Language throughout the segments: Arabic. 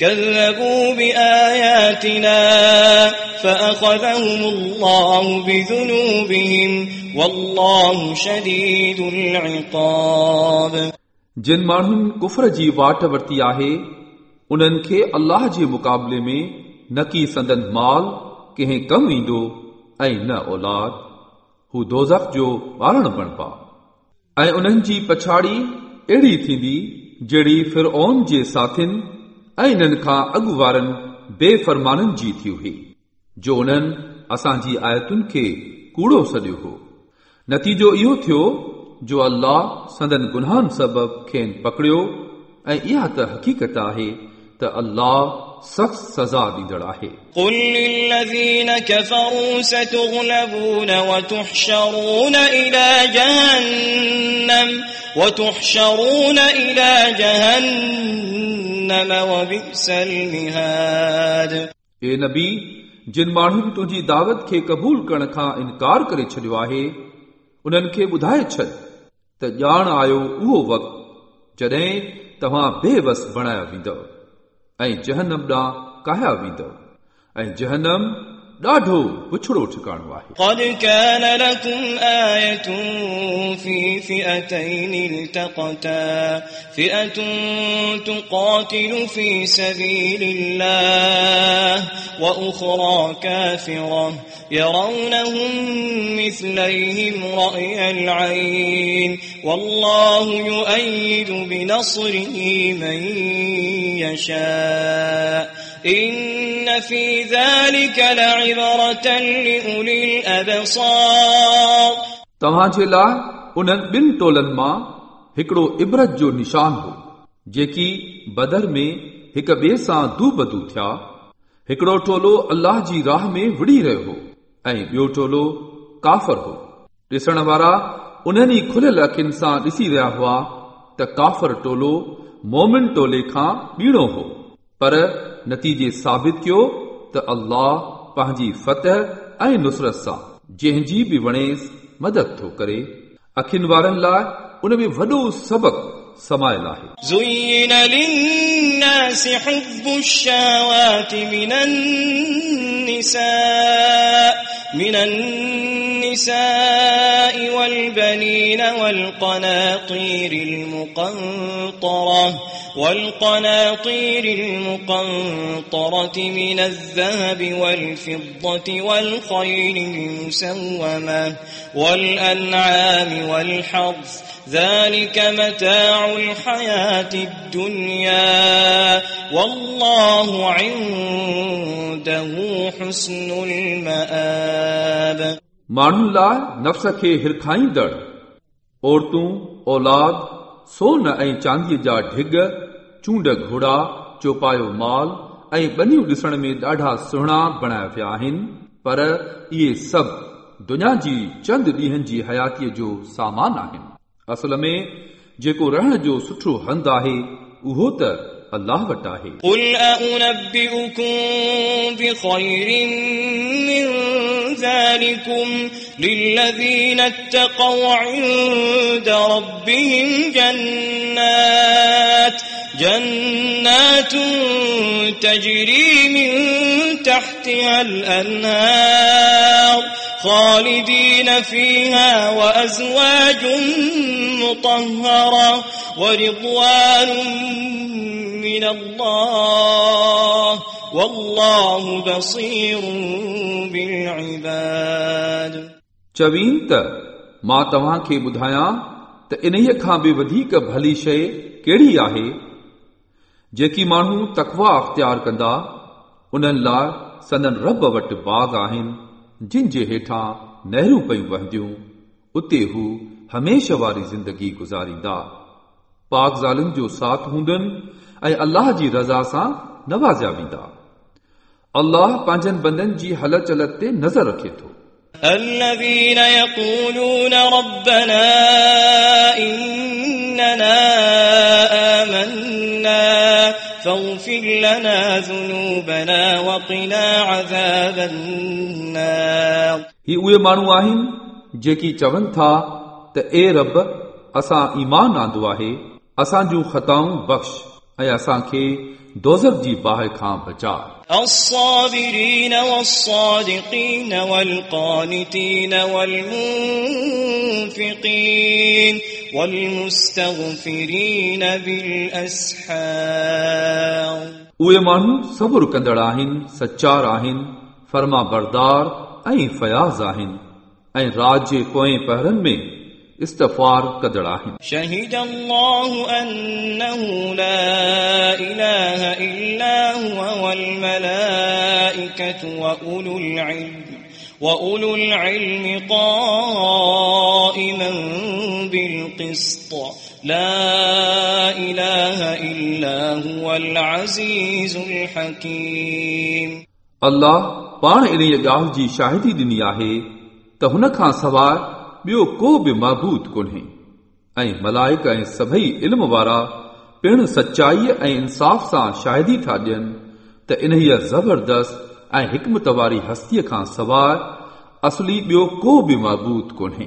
كذبوا بآياتنا فأخذهم الله بذنوبهم والله شديد العقاب जिन माण्हुनि कुफर जी वाट वरिती आहे उन्हनि खे अल्लाह जे मुक़ाबले में न की संदन माल कंहिं कमु ईंदो ऐं न औलाद हू दोज़ख जो ॿारण बणिबा ऐं उन्हनि जी पछाड़ी अहिड़ी थींदी जहिड़ी फिरओन जे साथियुनि ऐं इन्हनि खां अॻु वारनि बेफ़रमाननि जी थी हुई जो उन्हनि असांजी आयतुनि खे कूड़ो सॾियो हो नतीजो इहो थियो जो अल्लाह संदन गुनाहनि सबबु खेनि पकड़ियो ऐं इहा त हक़ीक़त आहे त अल्लाह सख़्त सज़ा ॾींदड़ आहे قل للذين كفروا ستغلبون وتحشرون إلى جهنم وتحشرون إلى جهنم وبئس المهاد ए नबी जिन माण्हुनि तुंहिंजी दावत खे क़बूल करण खां इनकार करे छॾियो आहे उन्हनि खे ॿुधाए छॾ त ॼाण आयो उहो वक़्तु जॾहिं तव्हां बेवस बणाया वेंदव ऐं जहनम ॾांहुं कहाया वेंदव ऐं जहनम ॾाढो पुछड़ो ठिकाणो आहे قد كان لكم آية في فئتين التقتا فئة تقاتل في سبيل الله وأخرى كافرة يرونهم مثليهم رأي العين والله يؤيد بنصره من يشاء إن في ذلك لعبرة لأولي الأبصار तव्हांजे लाइ उन्हनि ॿिनि टोलनि मां हिकिड़ो इबरत जो निशान हो जेकी बदर में हिक ॿिए सां दू बदू थिया हिकिड़ो टोलो अल्लाह जी राह में विड़ी रहियो हो ऐं ॿियो टोलो काफ़र हो ॾिसण वारा उन्हनि ई खुलियल अखियुनि सां ॾिसी रहिया हुआ त काफ़र टोलो मोमिन टोले खां ॿीणो हो पर नतीजे साबित कयो त अल्लाह पंहिंजी फतह ऐं नुसरत सां जंहिंजी बि वणेसि मदद थो करे अखियुनि वारनि लाइ उन में वॾो सबक़ समायल आहे زين للناس حب الشهوات من النساء من النساء والبنين والقناطير المقنطرة والقناطير المقنطرة من الذهب والفضة والخيل المسومة والأنعام والحرث ذلك متاع الحياة الدنيا والله عنده حسن المآب माण्हुनि लाइ नफ़्स खे हिरखाईंदड़ औरतूं औलाद सोन ऐं चांदीअ जा ढिग चूंड घोड़ा चौपायो माल ऐं ॿनियूं ॾिसण में ॾाढा सुहिणा बणाया विया आहिनि पर इहे सभु दुनिया जी चंद ॾींहंनि जी हयातीअ जो सामान आहिनि असल में जेको रहण जो सुठो हंधु आहे उहो त अल्लाह वटि आहे قل أنبئكم بخير من ذلكم للذين اتقوا عند ربهم جنات جنات تجري من تحتها الأنهار خالدين فيها وأزواج مطهرة ورضوان من الله والله بصير بالعباد चवीन त मां तव्हांखे ॿुधायां त इन्हीअ खां बि वधीक भली शइ कहिड़ी आहे जेकी माण्हू तकवा अख़्तियार कंदा उन्हनि लाइ संदन रब वटि बाग़ आहिनि जिन जे हेठां नहरूं पयूं वहंदियूं उते हू हमेशह वारी ज़िंदगी गुज़ारींदा पाक ज़ालिन जो साथ हूंदनि ऐं अल्लाह जी रज़ा सां नवाज़िया वेंदा अल्लाह पंहिंजनि बंदनि जी हलत चलत ते नज़र रखे थो الذين يقولون ربنا إننا آمنا فاغفر لنا ذنوبنا وقنا عذاب النار ही उहे माण्हू आहिनि जेकी चवनि था त ए रब असां ईमान आंदो आहे असां जूं ख़ताऊं बख़्श ऐं असांखे दोज़र जी बाहि खां बचा الصابرين والصادقين والقانتين والمنفقين والمستغفرين بالأسحار उहे माण्हू सबुर कंदड़ आहिनि सचार आहिनि फर्मा बरदार ऐं फयाज़ आहिनि ऐं रात जे पोएं पहरनि में इस्तफार कंदड़ आहिनि شهد الله أنه لا إله إلا هو والملائكة وأولو العلم وأولو العلم قائما بالقسط لا إله إلا هو العزيز الحكيم अल्लाह पाण इन ॻाल्हि जी शाहिदी ॾिनी आहे त हुन खां सवाइ ॿियो को बि महबूद कोन्हे ऐं मलाइक ऐं सभई इल्म वारा पिणु सचाईअ ऐं इंसाफ़ सां शाहिदी था ॾियनि त इन्हीअ ज़बरदस्त ऐं हिकमत वारी हस्तीअ खां सवाइ असली ॿियो को बि महबूद कोन्हे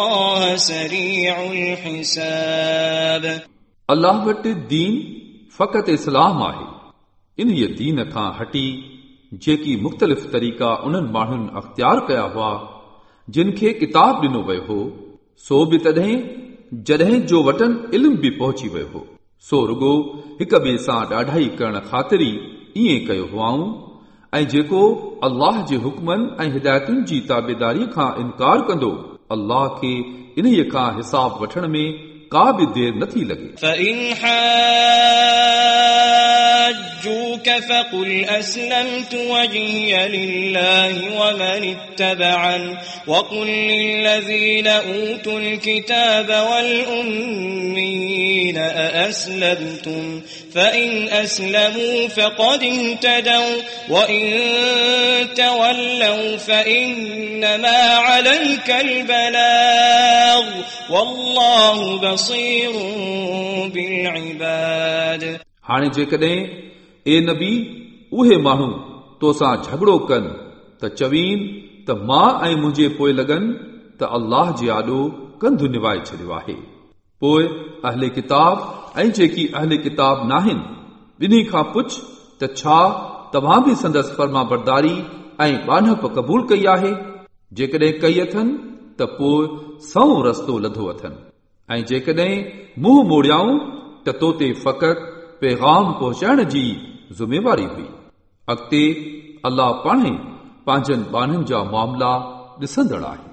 الله سريع الحساب अल्लाह वटि दीन फ़क़त इस्लाम आहे इन्हीअ दीन खां हटी जेकी मुख़्तलिफ़ तरीक़ा उन्हनि माण्हुनि अख़्तियार कया हुआ जिन खे किताब ॾिनो वियो हो सो बि तॾहिं जॾहिं जो वटन इल्म बि पहुची वियो हो सो रुगो हिक ॿिए सां ॾाढाई करण ख़ातिर ई ईअं कयो हुआऊं ऐं जेको अल्लाह जे हुकमनि ऐं हिदायतुनि जी ताबेदारीअ खां इनकार कंदो अल्लाह खे इन्हीअ खां हिसाब वठण में का बि देर नथी लॻे فإن حاجوك فقل أسلمت وجهي لله ومن اتبعن وقل للذين أوتوا الكتاب والأمين أأسلمتم فإن أسلموا فقد اهتدوا وإن تولوا فإنما عليك البلاغ والله بصير بالعباد हाणे जेकॾहिं ए नबी उहे माण्हू तोसां झगड़ो कनि त चवीन त मां ऐं मुंहिंजे पोइ लॻनि त अल्लाह जे आॾो कंधु निवाए छॾियो आहे पोइ अहले किताब ऐं जेकी अहले किताब नाहिनि ॿिन्ही खां पुछ त छा तव्हां बि संदसि फर्मा बरदारी ऐं बानप क़बूल कई आहे जेकॾहिं कई अथनि त पोइ सौ रस्तो लधो अथनि ऐं जेकॾहिं मुंहुं मोड़ियाऊं त तो ते फ़क़ति पैगाम पहुचाइण जी ज़िमेवारी हुई अॻिते अल्लाह पाणे पंहिंजनि बाननि जा मामला ॾिसंदड़ आहे